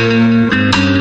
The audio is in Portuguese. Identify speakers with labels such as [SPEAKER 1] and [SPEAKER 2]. [SPEAKER 1] Música